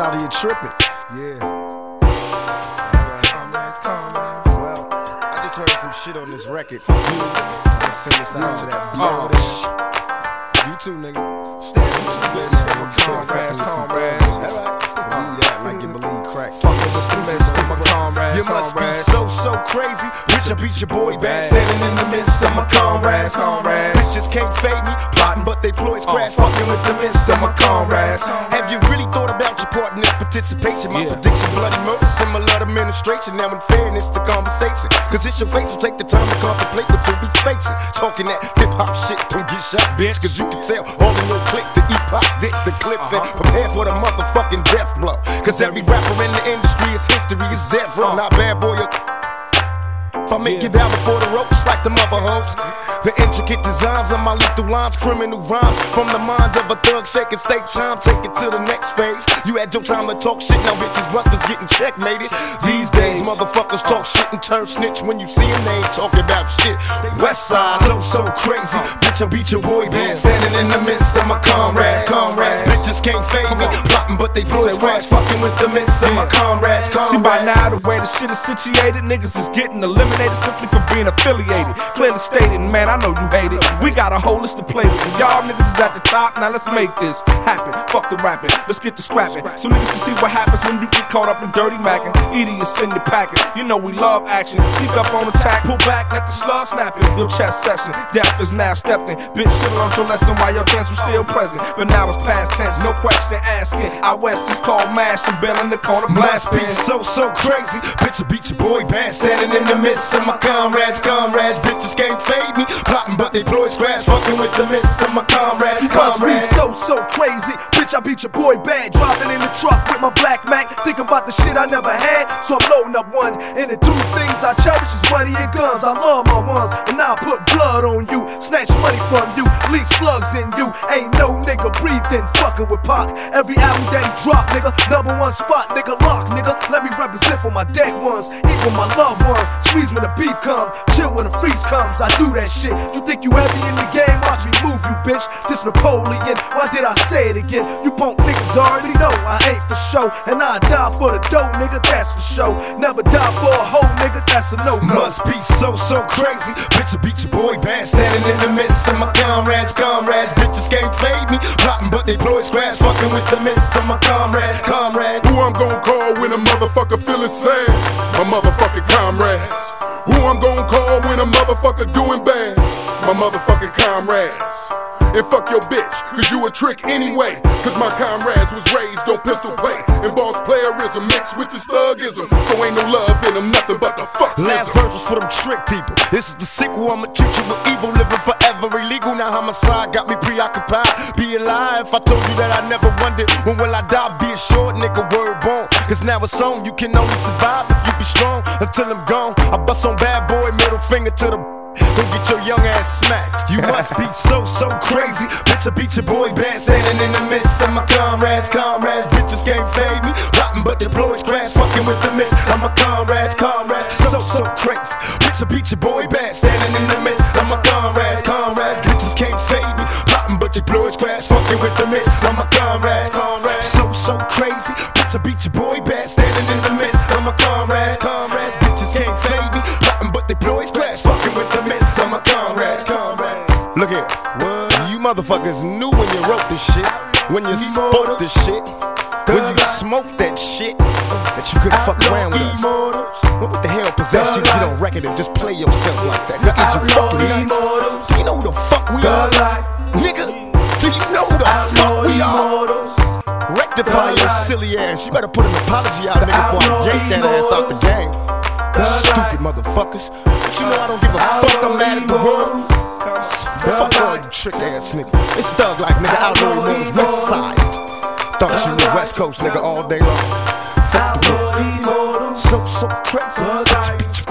out here tripping. Yeah. Well, I just heard some shit on this record. Fuck. Let's send this out to that Oh. You too, nigga. Stand you too, bitch. Stand with Comrades, fucking with some comrades. Believe that like you believe crack. comrades, You must be so, so crazy. Bitch, I beat your boy back. Standing in the midst of my comrades. Comrades. Bitches can't fade me. Plotting, but they ploys oh. crash. Fucking with the midst of my comrades. Have you really thought about your part in this participation? My Yeah. prediction, bloody murder, similar administration. Now, in fairness to conversation. Cause it's your face will take the time to contemplate what you'll be facing. Talking that hip hop shit, don't get shot, bitch. Cause you can tell all in your click the eat pops, dick the clips, and uh-huh. prepare for the motherfucking death blow. Cause every rapper in the industry is history, is death row. Uh-huh. Not bad boy I make it down before the ropes like the mother hoes. The intricate designs of my lethal lines, criminal rhymes. From the mind of a thug, shaking state time, take it to the next phase. You had your time to talk shit, now bitches busters getting checkmated. These days, motherfuckers talk shit and turn snitch when you see them, they ain't talking about shit. West side, so, so crazy. Bitch, I beat your boy band, standing in the midst of my comrades. Comrades, bitches can't fade me. Plotting, but they blow crash, fucking with the midst of my comrades. Comrades. See by now the way the shit is situated, niggas is getting eliminated simply for being affiliated. Clearly stated, man, I know you hate it. We got a whole list to play with. And y'all niggas is at the top, now let's make this happen. Fuck the rapping, let's get to scrapping. So niggas can see what happens when you get caught up in dirty macking. You send your packet, you know we love action. Sneak up on attack, pull back, let the slug snap it. Your chest section, death is now stepped in. Bitch, shit on your lesson while your chance was still present. But now it's past tense, no question asking. Out west is called mashing, bell in the corner, blast beat so so crazy. Bitch, I beat your boy bad. Standing in the midst of my comrades, comrades. Bitches can't fade me. Plotting, but they blow scratch. Fucking with the midst of my comrades, You must be comrades. so, so crazy. Bitch, I beat your boy bad. Dropping in the truck with my black Mac. Thinking about the shit I never had. So I'm loading up one. And the two things I cherish is money and guns. I love my ones. And I'll put blood on you. Snatch money from you. Leave slugs in you. Ain't no nigga breathing. With Pac. Every album that he drop, nigga. Number one spot, nigga. Lock, nigga. Let me represent for my dead ones. Even my loved ones. Squeeze when the beat come. Chill when the freeze comes. I do that shit. You think you heavy in the game? Watch me bitch. This Napoleon. Why did I say it again? You punk niggas already know I ain't for show. And I die for the dough, nigga. That's for show. Never die for a hoe, nigga. That's a no no. Must be so so crazy. Bitch, I beat your boy bad. Standing in the midst of my comrades, comrades. Bitches can't fade me. Plotting, but they blow scratch. Fucking with the midst of my comrades, comrades. Who I'm gonna call when a motherfucker feeling sad? My motherfucking comrades. Who I'm gonna call when a motherfucker doing bad? My motherfucking comrades. And fuck your bitch, cause you a trick anyway. Cause my comrades was raised on pistol play. And boss playerism mixed with this thugism. So ain't no love in them, nothing but the fuck. Last verse was for them trick people. This is the sequel. I'ma treat you with evil, living forever illegal. Now homicide got me preoccupied. Be alive. I told you that I never wondered when will I die. Be short nigga, word born. Cause now it's on. You can only survive if you be strong until I'm gone. I bust on bad boy, middle finger to the. Don't get your young ass smacked. You must be so, so crazy. Bitch, I beat your boy bad. Standing in the midst of my comrades, comrades. Bitches can't fade me. Rotten, but his crash. Fucking with the midst of my comrades, comrades. So, so crazy. Bitch, I beat your boy bad. Standing in the midst of my comrades, comrades. Bitches can't fade me. Rotten, but blow crash. Fucking with the midst of my comrades, comrades. So, so crazy. Bitch, I beat your boy bad. Standing in the midst of my comrades, comrades. Bitches can't fade me. Rotten, but his crash. Fucking with the midst of my comrades. Look here. You motherfuckers knew when you wrote this shit. When you spoke this shit. When you smoked that shit. That you couldn't fuck around with us. What the hell possessed you to get on record and just play yourself like that? Nigga, you fucking nuts? Do you know who the fuck we are? Nigga, do you know who the fuck we are? Rectify your silly ass. You better put an apology out, nigga, before I yank that ass out the game. Stupid motherfuckers. But you know I don't give a fuck. I'm mad at the world. Fuck all you trick ass niggas. It's thug like nigga outlaw Immortals West Side. Thought you knew West Coast nigga all day long. Fuck the world. So so crazy. Such a